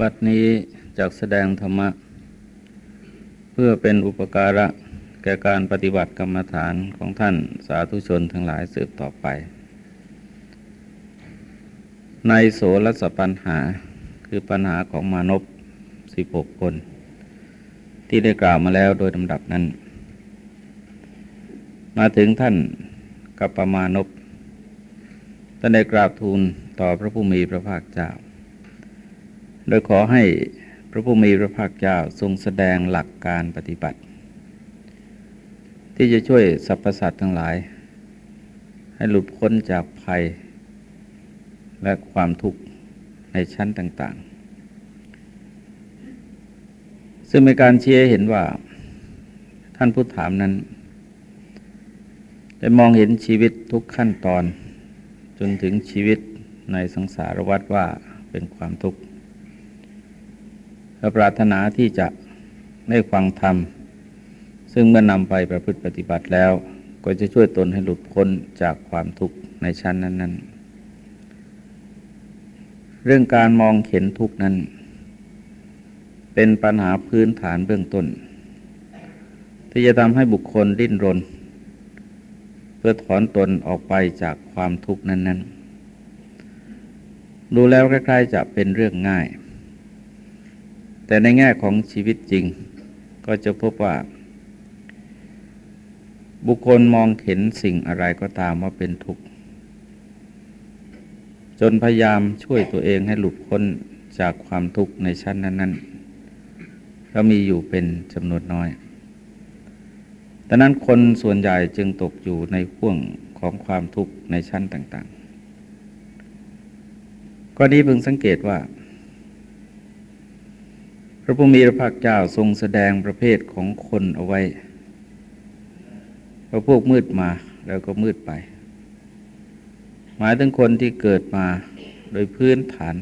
บัดนี้จากแสดงธรรมะ เพื่อเป็นอุปการะแก่การปฏิบัติกรรมฐานของท่านสาธุชนทั้งหลายสืบต่อไป ในโสรสปัญหาคือปัญหาของมานพสิบหกคน ที่ได้กล่าวมาแล้วโดยลำดับนั้น มาถึงท่านกัปปมานพท่านได้กราบทูลต่อพระผู้มีพระภาคเจ้า โดยขอให้พระผู้มีพระภาคเจ้าทรงแสดงหลักการปฏิบัติ ที่จะช่วยสรรพสัตว์ทั้งหลาย ให้หลุดพ้นจากภัย และความทุกข์ในชั้นต่าง ๆ ซึ่งเป็นการเชี้ยเห็นว่าท่านผู้ถามนั้น ได้มองเห็นชีวิตทุกขั้นตอนจนถึงชีวิตในสังสารวัฏว่าเป็นความทุกข์ และปรารถนาที่จะได้ฟังธรรม ซึ่งเมื่อนำไปประพฤติปฏิบัติแล้ว ก็จะช่วยตนให้หลุดพ้นจากความทุกข์ในชั้นนั้น ๆ เรื่องการมองเห็นทุกข์นั้น เป็นปัญหาพื้นฐานเบื้องต้น ที่จะทำให้บุคคลดิ้นรน เพื่อถอนตนออกไปจากความทุกข์นั้น ๆ ดูแล้วใกล้ๆจะเป็นเรื่องง่าย แต่ในแง่ของชีวิตจริง ก็จะพบว่า บุคคลมองเห็นสิ่งอะไรก็ตามว่าเป็นทุกข์ จนพยายามช่วยตัวเองให้หลุดพ้นจากความทุกข์ในชั้นนั้นๆก็มีอยู่เป็นจำนวนน้อยดังนั้นคนส่วนใหญ่จึงตกอยู่ในห่วงของความทุกข์ในชั้นต่างๆ ก็นี้เพิ่งสังเกตว่า ระพุทธมีพระภาคเจ้าทรงแสดงประเภทของคนเอาไว้พอพวกมืดมาแล้วก็มืดไป หมายถึงคนที่เกิดมาโดยพื้นฐาน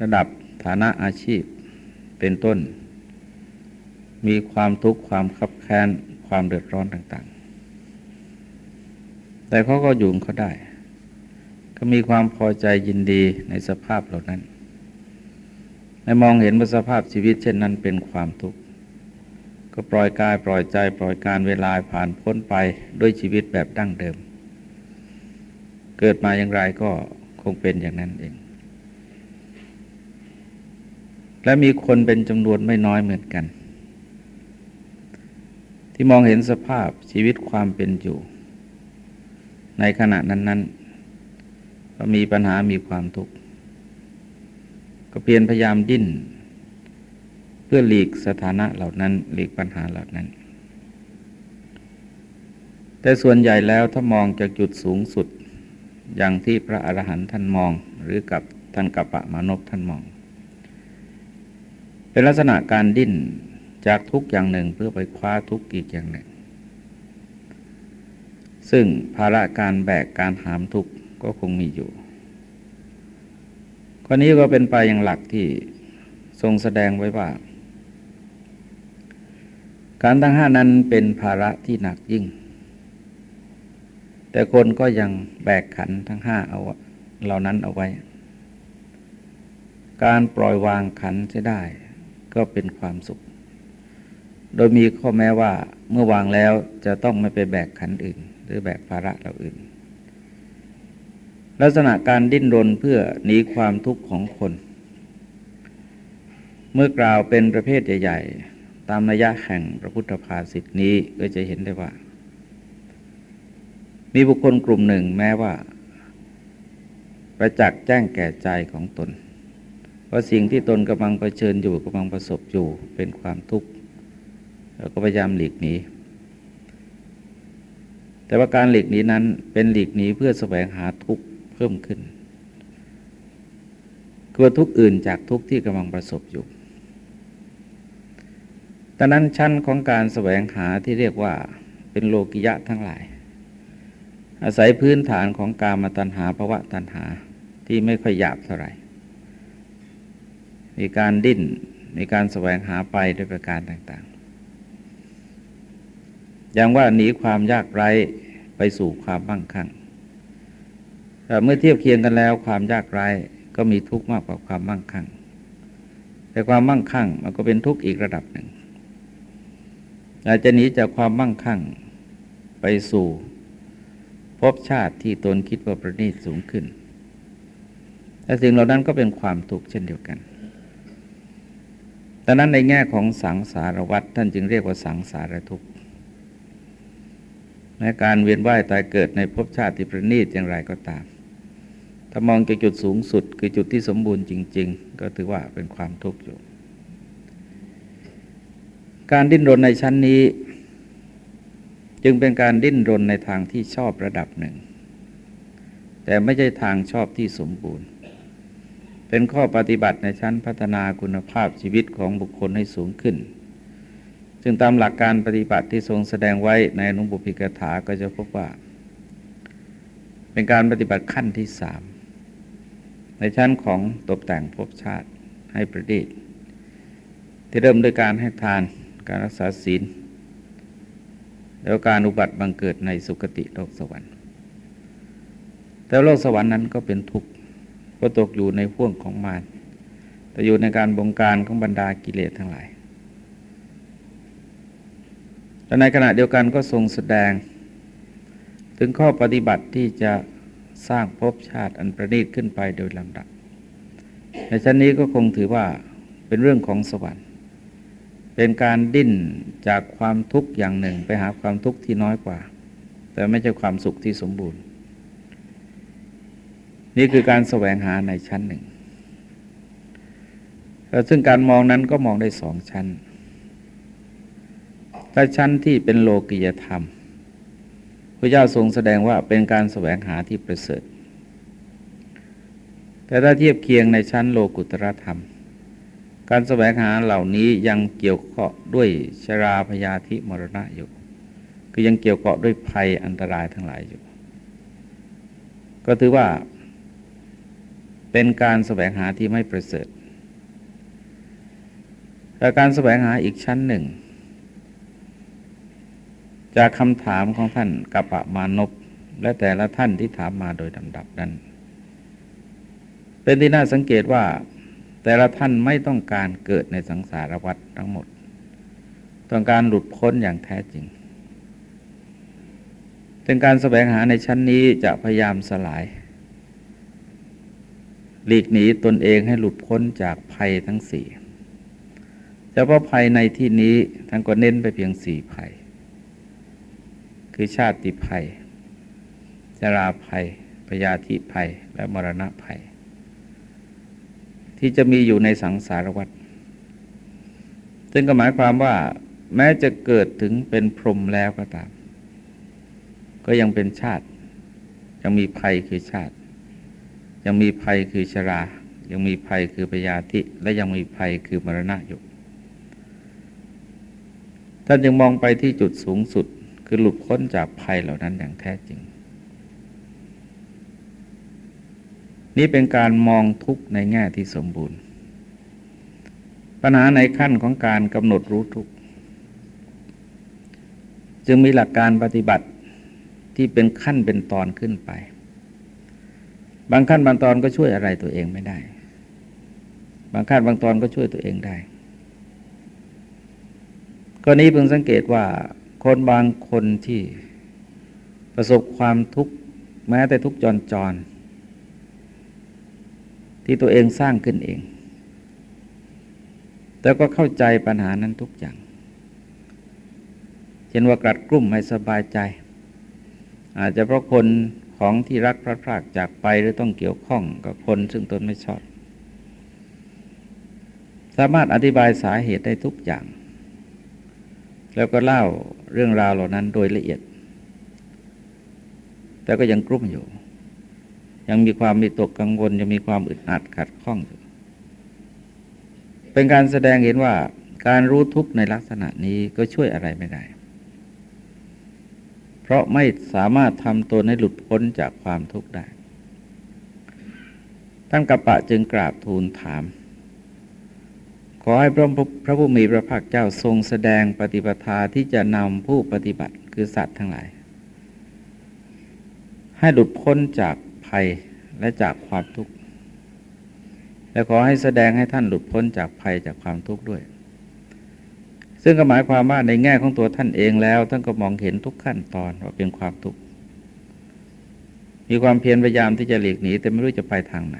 ระดับฐานะอาชีพเป็นต้น มีความทุกข์ความขับแค้นความเดือดร้อนต่างๆ แต่เขาก็อยู่เขาได้ ก็มีความพอใจยินดีในสภาพเหล่านั้น ในมองเห็นว่าสภาพชีวิตเช่นนั้นเป็นความทุกข์ ก็ปล่อยกายปล่อยใจปล่อยการเวลาผ่านพ้นไปด้วยชีวิตแบบดั้งเดิม เกิดมาอย่างไรก็คงเป็นอย่างนั้นเอง และมีคนเป็นจำนวนไม่น้อยเหมือนกัน ที่มองเห็นสภาพชีวิตความเป็นอยู่ ในขณะนั้นๆก็มีปัญหามีความทุกข์ ก็เพียรพยายามดิ้น เพื่อหลีกสถานะเหล่านั้นหลีกปัญหาเหล่านั้น แต่ส่วนใหญ่แล้วถ้ามองจากจุดสูงสุด อย่างที่พระอรหันต์ท่านมองหรือกับท่านกัปปะมานพท่านมอง เป็นลักษณะการดิ้นจากทุกอย่างหนึ่งเพื่อไปคว้าทุกอีกอย่างหนึ่ง ซึ่งภาระการแบกการหามทุกก็คงมีอยู่ ข้อนี้ก็เป็นไปอย่างหลักที่ทรงแสดงไว้ว่า การทั้งห้านั้นเป็นภาระที่หนักยิ่ง แต่คนก็ยังแบกขันทั้งห้าเอาเหล่านั้นเอาไว้ การปล่อยวางขันจะได้ ก็เป็นความสุข โดยมีข้อแม้ว่าเมื่อวางแล้วจะต้องไม่ไปแบกขันอื่น หรือแบกภาระเราอื่น ลักษณะการดิ้นรนเพื่อหนีความทุกข์ของคน เมื่อกล่าวเป็นประเภทใหญ่ ๆ ตามนัยยะแห่งพระพุทธภาษิตนี้ก็จะเห็นได้ว่า มีบุคคลกลุ่มหนึ่งแม้ว่า ประจักษ์แจ้งแก่ใจของตนว่าสิ่งที่ตนกำลังเผชิญอยู่กำลังประสบอยู่เป็นความทุกข์เราก็พยายามหลีกหนีแต่ว่าการหลีกหนีนั้นเป็นหลีกหนีเพื่อแสวงหาทุกข์ พิ่มขึ้นกลัวทุกข์อื่นจากทุกข์ที่กำลังประสบอยู่ดังนั้นชั้นของการแสวงหาที่เรียกว่าเป็นโลกิยะทั้งหลาย อาศัยพื้นฐานของการมาตัญหาภวะตัญหาที่ไม่ค่อยหยาบเท่าไหร่ มีการดิ้น มีการแสวงหาไปด้วยประการต่างอย่างว่าหนีความยากไร้ไปสู่ความมั่งคั่ง เมื่อเทียบเคียงกันแล้ว ความยากไร้ก็มีทุกข์มากกว่าความมั่งคั่ง แต่ความมั่งคั่งมันก็เป็นทุกข์อีกระดับหนึ่ง อาจจะหนีจากความมั่งคั่งไปสู่ภพชาติที่ตนคิดว่าประณีตสูงขึ้นแต่สิ่งเหล่านั้นก็เป็นความทุกข์เช่นเดียวกันดังนั้นในแง่ของสังสารวัฏท่านจึงเรียกว่าสังสารทุกข์ในการเวียนว่ายตายเกิดในภพชาติที่ประณีตอย่างไรก็ตาม ถ้ามองจากจุดสูงสุด คือจุดที่สมบูรณ์จริง ๆ ก็ถือว่าเป็นความทุกข์อยู่ การดิ้นรนในชั้นนี้ จึงเป็นการดิ้นรนในทางที่ชอบระดับหนึ่ง แต่ไม่ใช่ทางชอบที่สมบูรณ์ เป็นข้อปฏิบัติในชั้นพัฒนาคุณภาพชีวิตของบุคคลให้สูงขึ้น ซึ่งตามหลักการปฏิบัติที่ทรงแสดงไว้ในนุบุพิกถาก็จะพบว่า เป็นการปฏิบัติขั้นที่สาม ในชั้นของตกแต่งภพชาติให้ประดิษฐ์ที่เริ่มด้วยการให้ทานการรักษาศีลแล้วการอุบัติบังเกิดในสุคติโลกสวรรค์ แต่โลกสวรรค์นั้นก็เป็นทุกข์ก็ตกอยู่ในพ่วงของมารแต่อยู่ในการบงการของบรรดากิเลสทั้งหลายแต่ในขณะเดียวกันก็ทรงแสดง ถึงข้อปฏิบัติที่จะ สร้างภพชาติอันประณีตขึ้นไปโดยลำดับในชั้นนี้ก็คงถือว่าเป็นเรื่องของสวรรค์ เป็นการดิ้นจากความทุกข์อย่างหนึ่งไปหาความทุกข์ที่น้อยกว่า แต่ไม่ใช่ความสุขที่สมบูรณ์ นี่คือการแสวงหาในชั้นหนึ่งซึ่งการมองนั้นก็มองได้สองชั้นถ้าชั้นที่เป็นโลกิยธรรม พระเจ้าทรงแสดงว่าเป็นการแสวงหาที่ประเสริฐ แต่ถ้าเทียบเคียงในชั้นโลกุตรธรรม การแสวงหาเหล่านี้ยังเกี่ยวข้องด้วยชราพยาธิมรณะอยู่ คือยังเกี่ยวเกาะด้วยภัยอันตรายทั้งหลายอยู่ ก็ถือว่าเป็นการแสวงหาที่ไม่ประเสริฐแต่การแสวงหาอีกชั้นหนึ่ง จากคำถามของท่านกัปปะมานพและแต่ละท่านที่ถามมาโดยลำดับนั้น เป็นที่น่าสังเกตว่า แต่ละท่านไม่ต้องการเกิดในสังสารวัฏทั้งหมด ต้องการหลุดพ้นอย่างแท้จริงเป็นการแสวงหาในชั้นนี้จะพยายามสลาย หลีกหนีตนเองให้หลุดพ้นจากภัยทั้งสี่เฉพาะภัยในที่นี้ท่านก็เน้นไปเพียงสี่ภัย คือชาติภัยชราภัย พยาธิภัย และมรณะภัย ที่จะมีอยู่ในสังสารวัฏซึ่งก็หมายความว่า แม้จะเกิดถึงเป็นพรหมแล้วก็ตาม ก็ยังเป็นชาติ ยังมีภัยคือชาติ ยังมีภัยคือชรา ยังมีภัยคือพยาธิ และยังมีภัยคือมรณะอยู่ท่านยังมองไปที่จุดสูงสุด คือหลุดพ้นจากภัยเหล่านั้นอย่างแท้จริง นี่เป็นการมองทุกในแง่ที่สมบูรณ์ ปัญหาในขั้นของการกำหนดรู้ทุกจึงมีหลักการปฏิบัติที่เป็นขั้นเป็นตอนขึ้นไป บางขั้นบางตอนก็ช่วยอะไรตัวเองไม่ได้ บางขั้นบางตอนก็ช่วยตัวเองได้ก็นี้เพิ่งสังเกตว่า คนบางคนที่ประสบความทุกข์แม้แต่ทุกจรจร ที่ตัวเองสร้างขึ้นเอง แต่ก็เข้าใจปัญหานั้นทุกอย่าง เช่นว่ากรัดกลุ่มไม่สบายใจ อาจจะเพราะคนของที่รักพระพรากจากไปหรือต้องเกี่ยวข้องกับคนซึ่งตนไม่ชอบ สามารถอธิบายสาเหตุได้ทุกอย่าง แล้วก็เล่าเรื่องราวเหล่านั้นโดยละเอียด แต่ก็ยังกลุ้มอยู่ ยังมีความมีตกกังวล ยังมีความอึดอัดขัดข้องอยู่ เป็นการแสดงเห็นว่าการรู้ทุกข์ในลักษณะนี้ก็ช่วยอะไรไม่ได้ เพราะไม่สามารถทำตนให้หลุดพ้นจากความทุกข์ได้ ท่านกัปปะจึงกราบทูลถาม ขอให้พระพระผู้มีพระภาคเจ้าทรงแสดงปฏิปทาที่จะนำผู้ปฏิบัติคือสัตว์ทั้งหลาย ให้หลุดพ้นจากภัยและจากความทุกข์และขอให้แสดงให้ท่านหลุดพ้นจากภัยจากความทุกข์ด้วย ซึ่งก็หมายความว่าในแง่ของตัวท่านเองแล้ว ท่านก็มองเห็นทุกขั้นตอนว่าเป็นความทุกข์มีความเพียรพยายามที่จะหลีกหนีแต่ไม่รู้จะไปทางไหน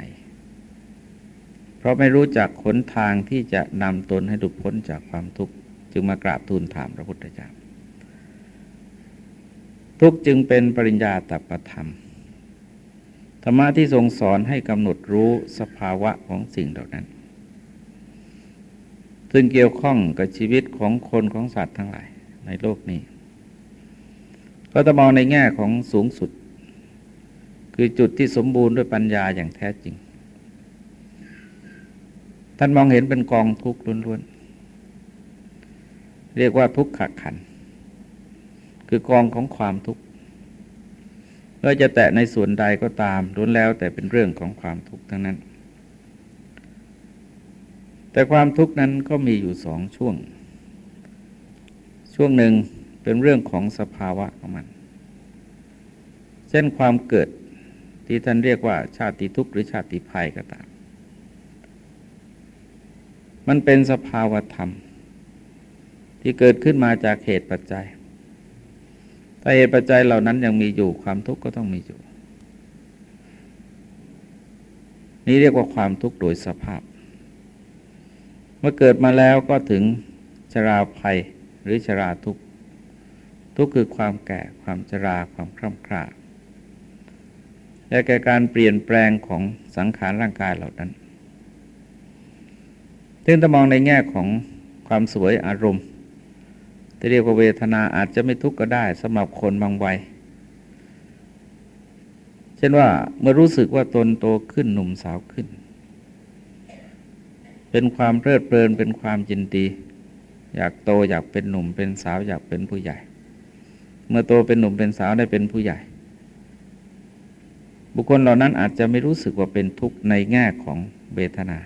ราะไม่รู้จักขนทางที่จะนำตนให้หลุดพ้นจากความทุกข์ จึงมากราบทูลถามพระพุทธเจ้า ทุกจึงเป็นปริญญาตประธรรม ธรรมะที่ทรงสอนให้กำหนดรู้สภาวะของสิ่งเหล่านั้น ซึ่งเกี่ยวข้องกับชีวิตของคนของสัตว์ทั้งหลายในโลกนี้ ก็จะมองในแง่ของสูงสุด คือจุดที่สมบูรณ์ด้วยปัญญาอย่างแท้จริง ท่านมองเห็นเป็นกองทุกข์ล้วนๆ เรียกว่าทุกขขัน คือกองของความทุกข์เมื่อจะแตะในส่วนใดก็ตามล้วนแล้วแต่เป็นเรื่องของความทุกข์ทั้งนั้น แต่ความทุกข์นั้นก็มีอยู่สองช่วง ช่วงหนึ่งเป็นเรื่องของสภาวะของมัน เช่นความเกิดที่ท่านเรียกว่าชาติทุกข์หรือชาติภัยก็ตาม มันเป็นสภาวธรรม ที่เกิดขึ้นมาจากเหตุปัจจัย ถ้าเหตุปัจจัยเหล่านั้นยังมีอยู่ความทุกข์ก็ต้องมีอยู่ นี่เรียกว่าความทุกข์โดยสภาพ เมื่อเกิดมาแล้วก็ถึงชราภัยหรือชราทุกข์ ทุกข์คือความแก่ความชราความคร่ำคร่าและแก่การเปลี่ยนแปลงของสังขารร่างกายเหล่านั้น ซึ่งถ้ามองในแง่ของความสวยอารมณ์ที่เรียกว่าเวทนาอาจจะไม่ทุกข์ก็ได้สำหรับคนบางวัย เช่นว่าเมื่อรู้สึกว่าตนโตขึ้นหนุ่มสาวขึ้น เป็นความเพลิดเพลินเป็นความยินดี อยากโตอยากเป็นหนุ่มเป็นสาวอยากเป็นผู้ใหญ่ เมื่อโตเป็นหนุ่มเป็นสาวได้เป็นผู้ใหญ่ บุคคลเหล่านั้นอาจจะไม่รู้สึกว่าเป็นทุกข์ในแง่ของเวทนา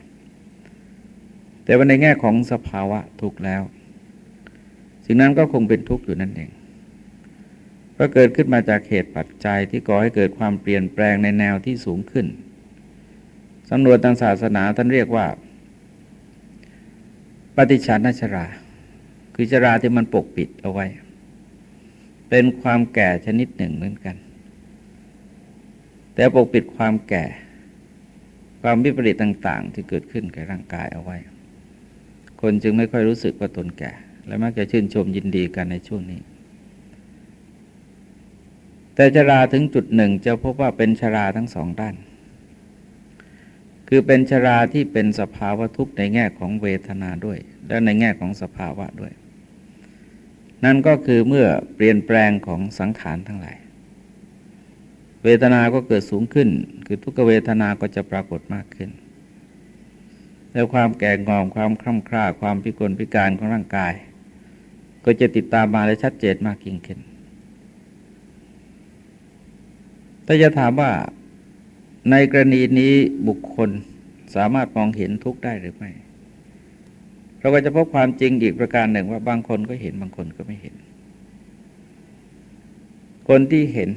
แต่ว่าในแง่ของสภาวะทุกข์แล้ว สิ่งนั้นก็คงเป็นทุกข์อยู่นั่นเองเพราะเกิดขึ้นมาจากเหตุปัจจัยที่ก่อให้เกิดความเปลี่ยนแปลงในแนวที่สูงขึ้นสำนวนทางศาสนาท่านเรียกว่า ปฏิชานชรา คือชราที่มันปกปิดเอาไว้ เป็นความแก่ชนิดหนึ่งเหมือนกัน แต่ปกปิดความแก่ ความวิปริตต่าง ๆ ที่เกิดขึ้นกับร่างกายเอาไว้ คนจึงไม่ค่อยรู้สึกว่าตนแก่ และมักจะชื่นชมยินดีกันในช่วงนี้ แต่ชราถึงจุดหนึ่งจะพบว่าเป็นชราทั้งสองด้าน คือเป็นชราที่เป็นสภาวะทุกข์ในแง่ของเวทนาด้วย และในแง่ของสภาวะด้วย นั่นก็คือเมื่อเปลี่ยนแปลงของสังขารทั้งหลาย เวทนาก็เกิดสูงขึ้น คือทุกขเวทนาก็จะปรากฏมากขึ้น แล้วความแก่งอมความคล่ำคร่าความพิกลพิการของร่างกาย ก็จะติดตามมาและชัดเจนมากยิ่งขึ้นถ้าจะถามว่าในกรณีนี้บุคคลสามารถมองเห็นทุกได้หรือไม่ เราก็จะพบความจริงอีกประการหนึ่งว่าบางคนก็เห็นบางคนก็ไม่เห็น คนที่เห็น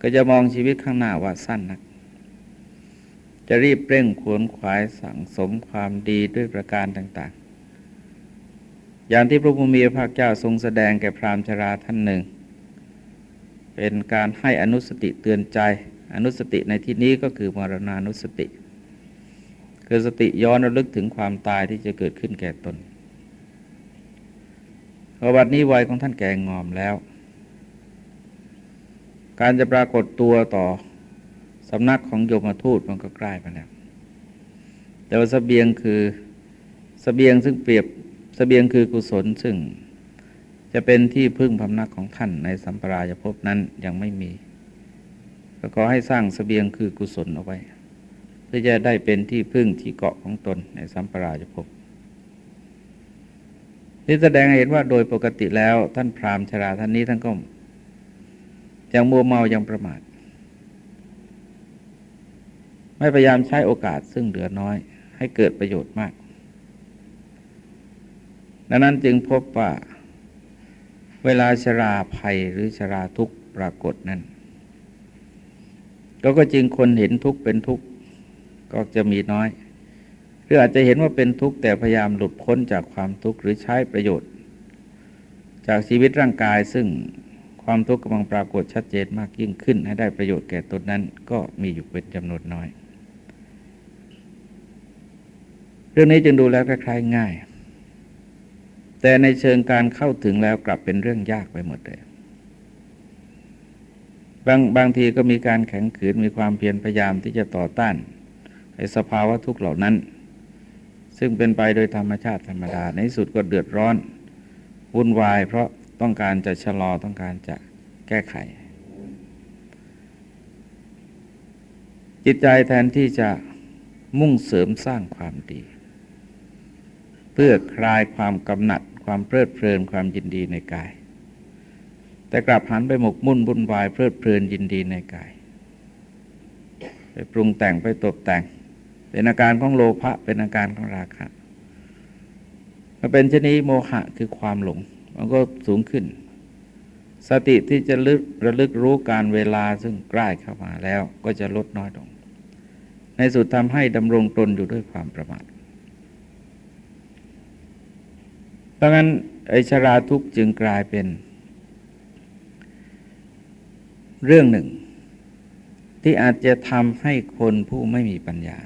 ก็จะมองชีวิตข้างหน้าว่าสั้นนัก จะรีบเร่งขวนขวายสั่งสมความดีด้วยประการต่าง ๆ อย่างที่พระพุทธมีพระเจ้าทรงแสดงแก่พราหมณ์ชราท่านหนึ่ง เป็นการให้อนุสติเตือนใจ อนุสติในที่นี้ก็คือมรณานุสติ คือสติย้อนระลึกถึงความตายที่จะเกิดขึ้นแก่ตนพอวันนี้วัยของท่านแก่งอมแล้ว การจะปรากฏตัวต่อ สำนักของโยมทูตมันก็ใกล้ไปแล้ว แต่ว่าสเสบียงคือสเสบียงซึ่งเปรียบสเสบียงคือกุศลซึ่ง จะเป็นที่พึ่งพำนักของท่านในสัมปรายภพนั้นยังไม่มีก็ขอให้สร้างสเสบียงคือกุศลเอาไว้ เพื่อจะได้เป็นที่พึ่งที่เกาะของตนในสัมปรายภพนี่แสดงเห็นว่าโดยปกติแล้วท่านพราหมณ์ชราท่านนี้ท่านก็ยังมัวเมายังประมาท ไม่พยายามใช้โอกาสซึ่งเหลือน้อย ให้เกิดประโยชน์มาก ดังนั้นจึงพบว่า เวลาชราภัยหรือชราทุกข์ปรากฏนั้นก็ก็จริงคนเห็นทุกข์เป็นทุกข์ก็จะมีน้อยหรืออาจจะเห็นว่าเป็นทุกข์แต่พยายามหลุดพ้นจากความทุกข์หรือใช้ประโยชน์ จากชีวิตร่างกายซึ่งความทุกข์กำลังปรากฏชัดเจนมากยิ่งขึ้น ให้ได้ประโยชน์แก่ตนนั้นก็มีอยู่เป็นจำนวนน้อย เรื่องนี้จึงดูแล้วคล้ายๆง่าย แต่ในเชิงการเข้าถึงแล้วกลับเป็นเรื่องยากไปหมดเลยบางบางทีก็มีการแข็งขืนมีความเพียรพยายามที่จะต่อต้านไอ้สภาวะทุกข์เหล่านั้น ซึ่งเป็นไปโดยธรรมชาติธรรมดาในสุดก็เดือดร้อนวุ่นวาย เพราะต้องการจะชะลอต้องการจะแก้ไข จิตใจแทนที่จะมุ่งเสริมสร้างความดี เพื่อคลายความกำหนัด ความเพลิดเพลินความยินดีในกาย แต่กลับหันไปหมกมุ่นบุ่นวายเพลิดเพลินยินดีในกาย ไปปรุงแต่งไปตกแต่ง เป็นอาการของโลภะเป็นอาการของราคะมาเป็นชนิดโมหะคือความหลง มันก็สูงขึ้น สติที่จะลึกระลึกรู้การเวลาซึ่งใกล้เข้ามาแล้วก็จะลดน้อยลง ในสุดทำให้ดำรงตนอยู่ด้วยความประมาทเพ ราะงั้นไอชราทุกข์จึงกลายเป็น เรื่องหนึ่ง ที่อาจจะทำให้คนผู้ไม่มีปัญญา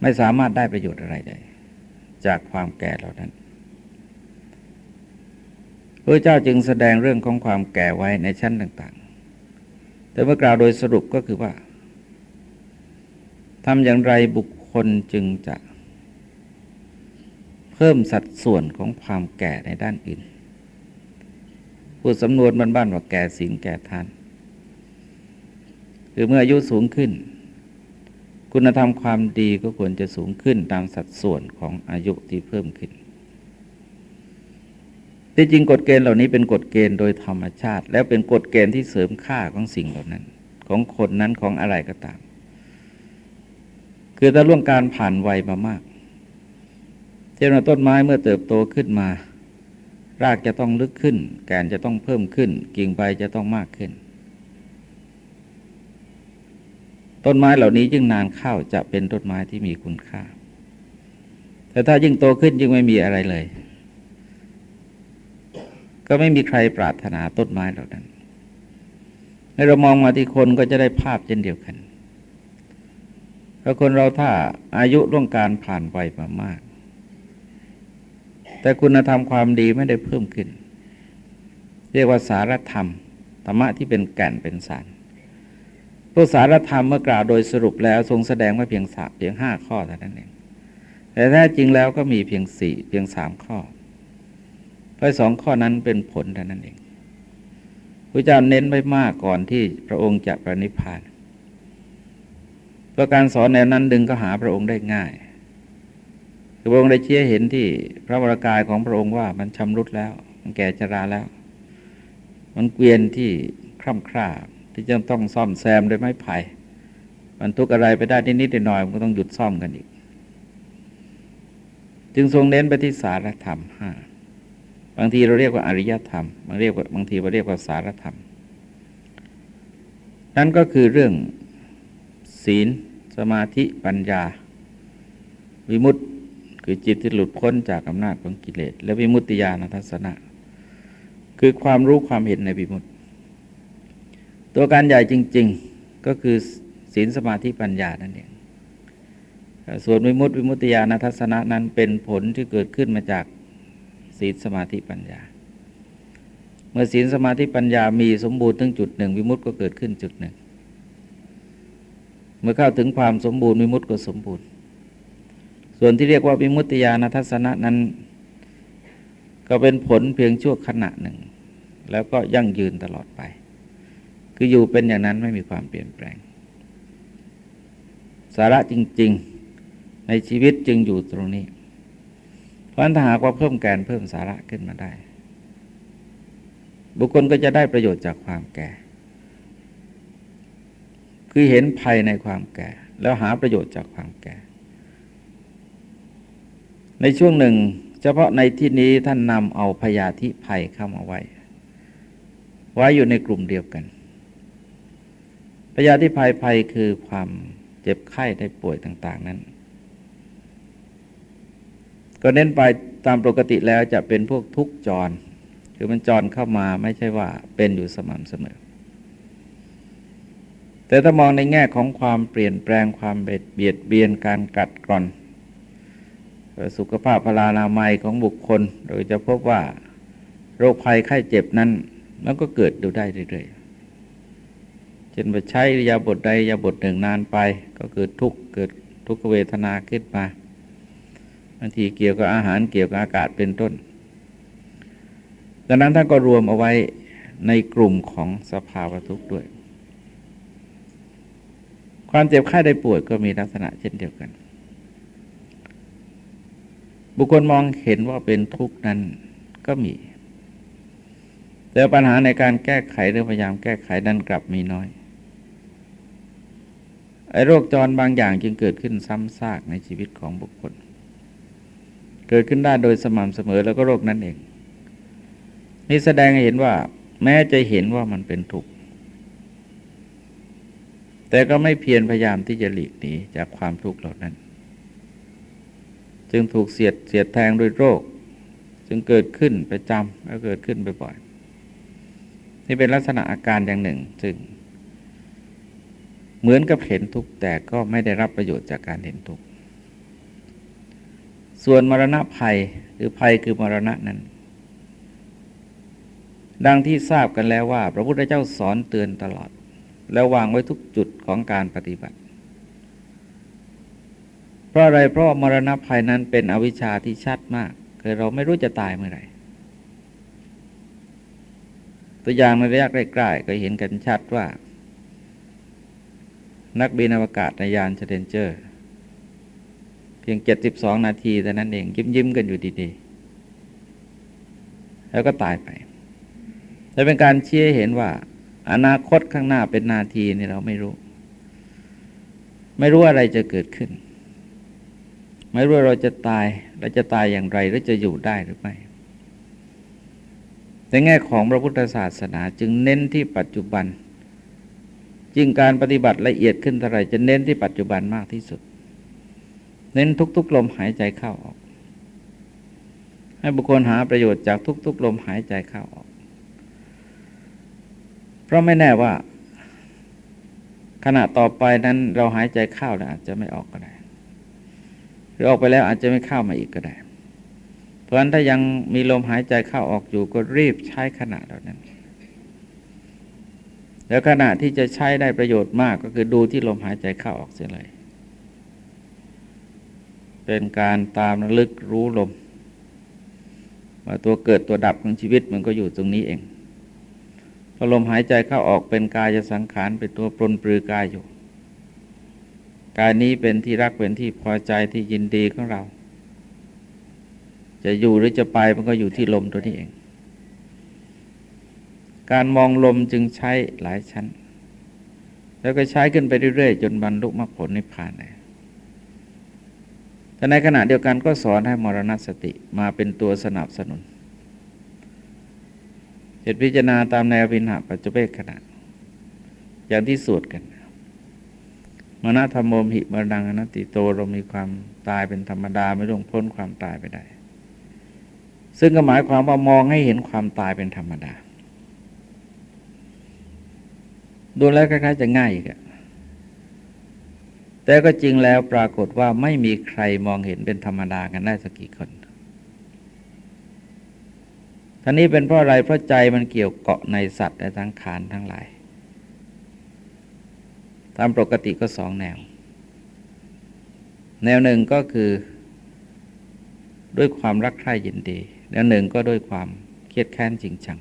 ไม่สามารถได้ประโยชน์อะไรได้ จากความแก่เหล่านั้นพระเจ้าจึงแสดงเรื่องของความแก่ไว้ในชั้นต่าง ๆ แต่เมื่อกล่าวโดยสรุปก็คือว่าทำอย่างไรบุคคลจึงจะ เพิ่มสัดส่วนของความแก่ในด้านอื่นพูดสำนวนบ้านๆว่าแก่สิงแก่ทาน คือเมื่ออายุสูงขึ้น คุณธรรมความดีก็ควรจะสูงขึ้นตามสัดส่วนของอายุที่เพิ่มขึ้นที่จริงกฎเกณฑ์เหล่านี้เป็นกฎเกณฑ์โดยธรรมชาติ แล้วเป็นกฎเกณฑ์ที่เสริมค่าของสิ่งเหล่านั้น ของคนนั้นของอะไรก็ตาม คือถ้าล่วงการผ่านวัยมามาก เช่นว่าต้นไม้เมื่อเติบโตขึ้นมา รากจะต้องลึกขึ้น แกนจะต้องเพิ่มขึ้น กิ่งใบจะต้องมากขึ้น ต้นไม้เหล่านี้ยิ่งนานเข้าจะเป็นต้นไม้ที่มีคุณค่า แต่ถ้ายิ่งโตขึ้นยิ่งไม่มีอะไรเลย ก็ไม่มีใครปรารถนาต้นไม้เหล่านั้นให้เรามองมาที่คนก็จะได้ภาพเช่นเดียวกันเพราะคนเราถ้าอายุล่วงการผ่านไปมามาก แต่คุณธรรมความดีไม่ได้เพิ่มขึ้น เรียกว่าสารธรรมธรรมะที่เป็นแก่นเป็นสารตัวสารธรรมเมื่อกล่าวโดยสรุปแล้วทรงแสดงไว้เพียงสามเพียงห้าข้อเท่านั้นเองแต่แท้จริงแล้วก็มีเพียงสี่เพียงสามข้อ เพราะสองข้อนั้นเป็นผลเท่านั้นเองพระเจ้าเน้นไว้มากก่อนที่พระองค์จะประนิพพานเพราะการสอนแนวนั้นดึงก็หาพระองค์ได้ง่าย พระองค์ได้เชี้เห็นที่พระวรากายของพระองค์ว่ามันชำรุดแล้ว มันแก่ชราแล้ว มันเกวียนที่คร่ำคร่าที่จะต้องซ่อมแซมด้วยไม้ไผ่มันทุกอะไรไปได้นิดๆหน่อยมันก็ต้องหยุดซ่อมกันอีก จึงทรงเน้นไปที่สารธรรมห้าบางทีเราเรียกว่าอริยธรรมบางเรียกว่าบางทีเราเรียกว่าสารธรรม นั่นก็คือเรื่องศีล สมาธิปัญญา วิมุตติ คือจิตที่หลุดพ้นจากอำนาจของกิเลส และวิมุตติญาณทัศนะ คือความรู้ความเห็นในวิมุตติ ตัวการใหญ่จริง ๆก็คือศีลสมาธิปัญญานั่นเองส่วนวิมุตติวิมุตติญาณทัศนะนั้นเป็นผลที่เกิดขึ้นมาจากศีลสมาธิปัญญา เมื่อศีลสมาธิปัญญามีสมบูรณ์ถึงจุดหนึ่งวิมุตติก็เกิดขึ้นจุดหนึ่ง เมื่อเข้าถึงความสมบูรณ์วิมุตติก็สมบูรณ์ ส่วนที่เรียกว่าวิมุตติญาณทัศนะนั้น ก็เป็นผลเพียงชั่วขณะหนึ่ง แล้วก็ยั่งยืนตลอดไป คืออยู่เป็นอย่างนั้นไม่มีความเปลี่ยนแปลง สาระจริง ๆในชีวิตจึงอยู่ตรงนี้ เพราะถ้าหากว่าเพิ่มแกนเพิ่มสาระขึ้นมาได้ บุคคลก็จะได้ประโยชน์จากความแก่ คือเห็นภัยในความแก่ แล้วหาประโยชน์จากความแก่ ในช่วงหนึ่ง เฉพาะในที่นี้ท่านนำเอาพยาธิภัยเข้ามาไว้ ไว้อยู่ในกลุ่มเดียวกันพยาธิภัยภัยคือความเจ็บไข้ได้ป่วยต่าง ๆ นั้น ก็เน้นไปตามปกติแล้วจะเป็นพวกทุกจรคือมันจรเข้ามาไม่ใช่ว่าเป็นอยู่สม่ำเสมอ แต่ถ้ามองในแง่ของความเปลี่ยนแปลงความเบียดเบียนการกัดกร่อน สุขภาพพลานามัยของบุคคลโดยจะพบว่าโรคภัยไข้เจ็บนั้นมันก็เกิดดูได้เรื่อยๆเช่นว่าใช้ยาบทใดยาบทหนึ่งนานไป ก็เกิดทุกข์เกิดทุกขเวทนาขึ้นมาบางทีเกี่ยวกับอาหารเกี่ยวกับอากาศเป็นต้น ดังนั้นท่านก็รวมเอาไว้ในกลุ่มของสภาวะทุกข์ด้วย ความเจ็บไข้ได้ป่วยก็มีลักษณะเช่นเดียวกัน บุคคลมองเห็นว่าเป็นทุกข์นั้นก็มี แต่ปัญหาในการแก้ไขหรือพยายามแก้ไขนั้นกลับมีน้อยไอ้โรคจรบางอย่างจึงเกิดขึ้นซ้ำซากในชีวิตของบุคคล เกิดขึ้นได้โดยสม่ำเสมอแล้วก็โรคนั้นเอง นี่แสดงให้เห็นว่า แม้จะเห็นว่ามันเป็นทุกข์แต่ก็ไม่เพียรพยายามที่จะหลีกหนีจากความทุกข์เหล่านั้น จึงถูกเสียดเสียดแทงด้วยโรค จึงเกิดขึ้นประจำแล้วเกิดขึ้นบ่อยๆนี่เป็นลักษณะอาการอย่างหนึ่งซึ่งเหมือนกับเห็นทุกแต่ก็ไม่ได้รับประโยชน์จากการเห็นทุกส่วนมรณะภัยหรือภัยคือมรณะนั้น ดังที่ทราบกันแล้วว่า พระพุทธเจ้าสอนเตือนตลอด แล้ววางไว้ทุกจุดของการปฏิบัติ เพราะอะไรเพราะมรณะภัยนั้นเป็นอวิชชาที่ชัดมากคือเราไม่รู้จะตายเมื่อไหร่ ตัวอย่างในระยะใกล้ๆก็เห็นกันชัดว่า นักบินอวกาศในยานเชเดนเจอร์ เพียงเจ็ดสิบสองนาทีแต่นั้นเองยิ้มยิ้มกันอยู่ดีๆ แล้วก็ตายไปแต่เป็นการเชี้เห็นว่า อนาคตข้างหน้าเป็นนาทีนี่เราไม่รู้ ไม่รู้อะไรจะเกิดขึ้น ไม่รู้เราจะตายเราจะตายอย่างไรหรือจะอยู่ได้หรือไม่ในแง่ของพระพุทธศาสนาจึงเน้นที่ปัจจุบัน จึงการปฏิบัติละเอียดขึ้นเท่าไรจะเน้นที่ปัจจุบันมากที่สุด เน้นทุกๆลมหายใจเข้าออก ให้บุคคลหาประโยชน์จากทุกๆลมหายใจเข้าออก เพราะไม่แน่ว่า ขณะต่อไปนั้นเราหายใจเข้าแล้วอาจจะไม่ออกก็ได้ รือออกไปแล้วอาจจะไม่เข้ามาอีกก็ได้ เพราะฉะนั้นถ้ายังมีลมหายใจเข้าออกอยู่ก็รีบใช้ขณะเหล่านั้น แล้วขณะที่จะใช้ได้ประโยชน์มากก็คือดูที่ลมหายใจเข้าออกเสียเลย เป็นการตามระลึกรู้ลมว่าตัวเกิดตัวดับของชีวิตมันก็อยู่ตรงนี้เองพอลมหายใจเข้าออกเป็นกายจะสังขารเป็นตัวปรนปรือกายอยู่ กายนี้เป็นที่รักเป็นที่พอใจที่ยินดีของเรา จะอยู่หรือจะไปมันก็อยู่ที่ลมตัวนี้เอง การมองลมจึงใช้หลายชั้น แล้วก็ใช้ขึ้นไปเรื่อยๆ จนบรรลุมรรคผลนิพพานเลยแต่ในขณะเดียวกันก็สอนให้มรณสติมาเป็นตัวสนับสนุนเหตุพิจารณาตามแนววินหาปัจจุเบกขณะอย่างที่สวดกัน มณธรรมโมหิมรณังอนัตติโตเรามีความตายเป็นธรรมดาไม่ล่วงพ้นความตายไปได้ ซึ่งก็หมายความว่ามองให้เห็นความตายเป็นธรรมดา ดูแล้วคล้ายๆจะง่ายอีกอะแต่ก็จริงแล้วปรากฏว่าไม่มีใครมองเห็นเป็นธรรมดากันได้สักกี่คนท่านี้เป็นเพราะอะไรเพราะใจมันเกี่ยวเกาะในสัตว์และทั้งขานทั้งหลาย ตามปกติก็สองแนว แนวหนึ่งก็คือด้วยความรักใคร่ยินดี แนวหนึ่งก็ด้วยความเครียดแค้นจริงจัง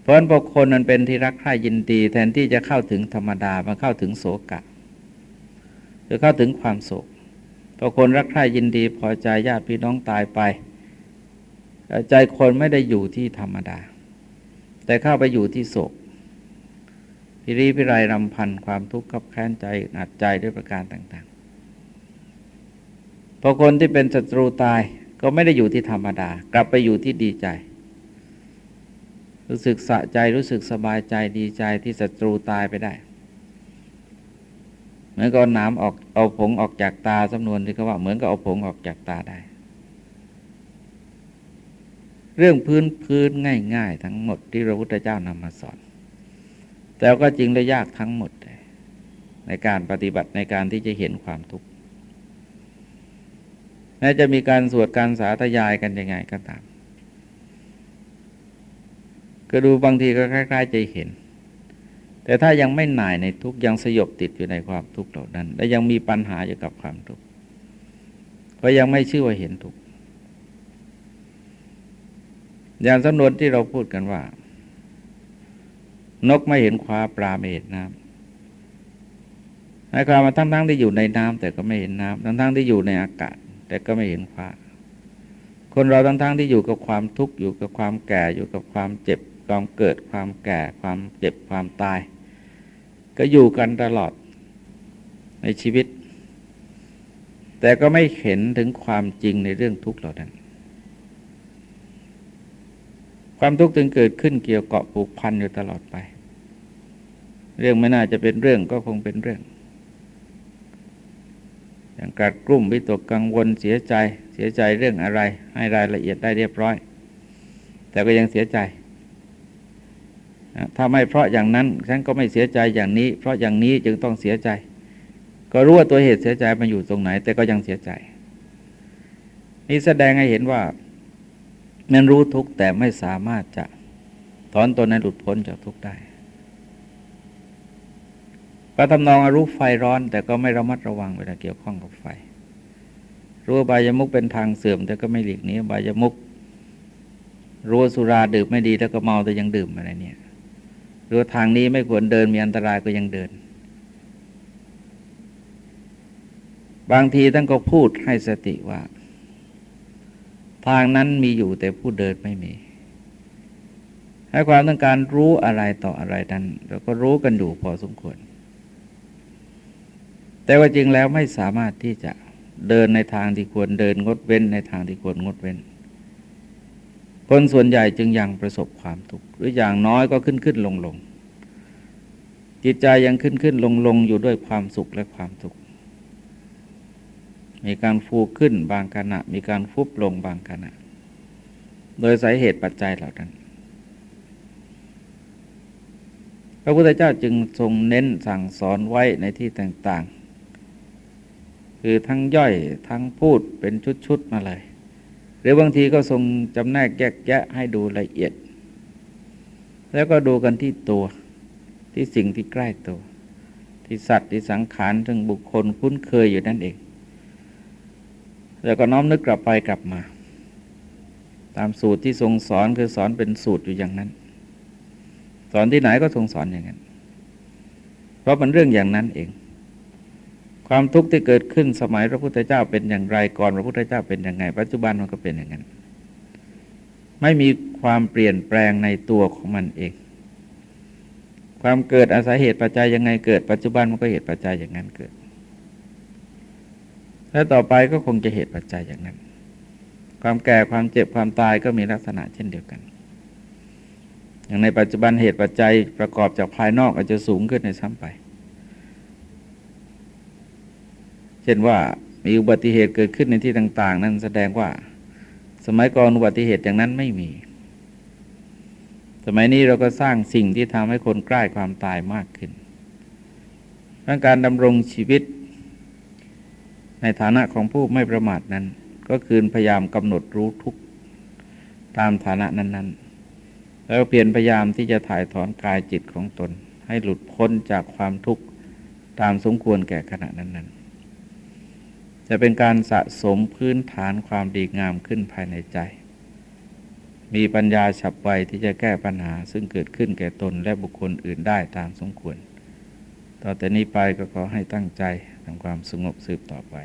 เพราะบุคคลนั้นเป็นที่รักใคร่ยินดี แทนที่จะเข้าถึงธรรมดามาเข้าถึงโศกะจะเข้าถึงความโศกพอคนรักใคร่ยินดีพอใจญาติพี่น้องตายไป ใจคนไม่ได้อยู่ที่ธรรมดา แต่เข้าไปอยู่ที่โศก พิริพิไรรำพันความทุกข์ขับแค้นใจหนัดใจด้วยประการต่างๆ พอคนที่เป็นศัตรูตายก็ไม่ได้อยู่ที่ธรรมดา กลับไปอยู่ที่ดีใจ รู้สึกสะใจรู้สึกสบายใจดีใจที่ศัตรูตายไปได้เหมือนกับน้ำออกเอาผงออกจากตาสำนวนที่เขาว่าเหมือนกับเอาผงออกจากตาได้ เรื่องพื้นพื้นง่าย ๆ ทั้งหมดที่พระพุทธเจ้านำมาสอน แต่ก็จริงและยากทั้งหมด ในการปฏิบัติในการที่จะเห็นความทุกข์แม้จะมีการสวดการสาธยายกันยังไงก็ตาม ก็ดูบางทีก็คล้ายๆจะเห็น แต่ถ้ายังไม่หน่ายในทุกยังสยบติดอยู่ในความทุกข์เหล่านั้น และยังมีปัญหาอยู่กับความทุกข์ก็ยังไม่ชื่อว่าเห็นทุกข์อย่างสำนวนที่เราพูดกันว่า นกไม่เห็นคว้าปลาไม่เห็นน้ำหมายความว่าทั้งๆที่อยู่ในน้ำแต่ก็ไม่เห็นน้ำทั้งๆที่อยู่ในอากาศ แต่ก็ไม่เห็นฟ้าคนเราทั้งๆที่อยู่กับความทุกข์อยู่กับความแก่อยู่กับความเจ็บ ความเกิดความแก่ ความเจ็บความตาย ก็อยู่กันตลอดในชีวิต แต่ก็ไม่เห็นถึงความจริงในเรื่องทุกข์เหล่านั้น ความทุกข์จึงเกิดขึ้นเกี่ยวเกาะผูกพันอยู่ตลอดไป เรื่องไม่น่าจะเป็นเรื่องก็คงเป็นเรื่อง อย่างกัดกลุ่มวิตกกังวลเสียใจเสียใจเรื่องอะไร ให้รายละเอียดได้เรียบร้อย แต่ก็ยังเสียใจถ้าไม่เพราะอย่างนั้นฉันก็ไม่เสียใจอย่างนี้ เพราะอย่างนี้จึงต้องเสียใจ ก็รู้ว่าตัวเหตุเสียใจมันอยู่ตรงไหน แต่ก็ยังเสียใจ นี่แสดงให้เห็นว่า มันรู้ทุกแต่ไม่สามารถจะถอนตนนั้นหลุดพ้นจากทุกได้ก็ทำนองรู้ไฟร้อน แต่ก็ไม่ระมัดระวังเวลาเกี่ยวข้องกับไฟ รู้บายมุกเป็นทางเสื่อม แต่ก็ไม่หลีกหนีบายมุกรู้สุราดื่มไม่ดีแล้วก็เมาแต่ยังดื่มอะไรเนี่ยรู้ทางนี้ไม่ควรเดินมีอันตรายก็ยังเดิน บางทีท่านก็พูดให้สติว่า ทางนั้นมีอยู่แต่ผู้เดินไม่มี ให้ความต้องการรู้อะไรต่ออะไรนั้นเราก็รู้กันอยู่พอสมควร แต่ว่าจริงแล้วไม่สามารถที่จะเดินในทางที่ควรเดินงดเว้นในทางที่ควรงดเว้น คนส่วนใหญ่จึงยังประสบความทุกข์หรืออย่างน้อยก็ขึ้นขึ้นลงลงจิตใจยังขึ้นขึ้นลงลงอยู่ด้วยความสุขและความทุกข์ มีการฟูขึ้นบางขณะ มีการฟุบลงบางขณะ โดยสาเหตุปัจจัยเหล่านั้น พระพุทธเจ้าจึงทรงเน้นสั่งสอนไว้ในที่ต่างคือทั้งย่อยทั้งพูดเป็นชุดๆมาเลย หรือบางทีก็ทรงจำแนกแยกแยะให้ดูละเอียด แล้วก็ดูกันที่ตัวที่สิ่งที่ใกล้ตัว ที่สัตว์ที่สังขารทั้งบุคคลคุ้นเคยอยู่นั่นเอง แล้วก็น้อมนึกกลับไปกลับมา ตามสูตรที่ทรงสอนคือสอนเป็นสูตรอยู่อย่างนั้น สอนที่ไหนก็ทรงสอนอย่างนั้น เพราะมันเรื่องอย่างนั้นเอง ความทุกข์ที่เกิดขึ้นสมัยพระพุทธเจ้าเป็นอย่างไรก่อนพระพุทธเจ้าเป็นอย่างไง ปัจจุบันมันก็เป็นอย่างนั้น ไม่มีความเปลี่ยนแปลงในตัวของมันเองความเกิดอาศัยเหตุปัจจัยยังไงเกิด ปัจจุบันมันก็เหตุปัจจัยอย่างนั้นเกิด และต่อไปก็คงจะเหตุปัจจัยอย่างนั้น ความแก่ความเจ็บความตายก็มีลักษณะเช่นเดียวกัน อย่างในปัจจุบันเหตุปัจจัยประกอบจากภายนอกอาจจะสูงขึ้นในซ้ำไป เช่นว่ามีอุบัติเหตุเกิดขึ้นในที่ต่าง ๆ นั้นแสดงว่า สมัยก่อนอุบัติเหตุอย่างนั้นไม่มี สมัยนี้เราก็สร้างสิ่งที่ทำให้คนใกล้ความตายมากขึ้นดังการดำรงชีวิต ในฐานะของผู้ไม่ประมาทนั้น ก็คือพยายามกำหนดรู้ทุกตามฐานะนั้น ๆ แล้วเปลี่ยนพยายามที่จะถ่ายถอนกายจิตของตน ให้หลุดพ้นจากความทุกข์ตามสมควรแก่ขณะนั้น ๆ จะเป็นการสะสมพื้นฐานความดีงามขึ้นภายในใจ มีปัญญาฉับไวที่จะแก้ปัญหาซึ่งเกิดขึ้นแก่ตนและบุคคลอื่นได้ตามสมควร ต่อแต่นี้ไปก็ขอให้ตั้งใจทำความสงบสืบต่อไป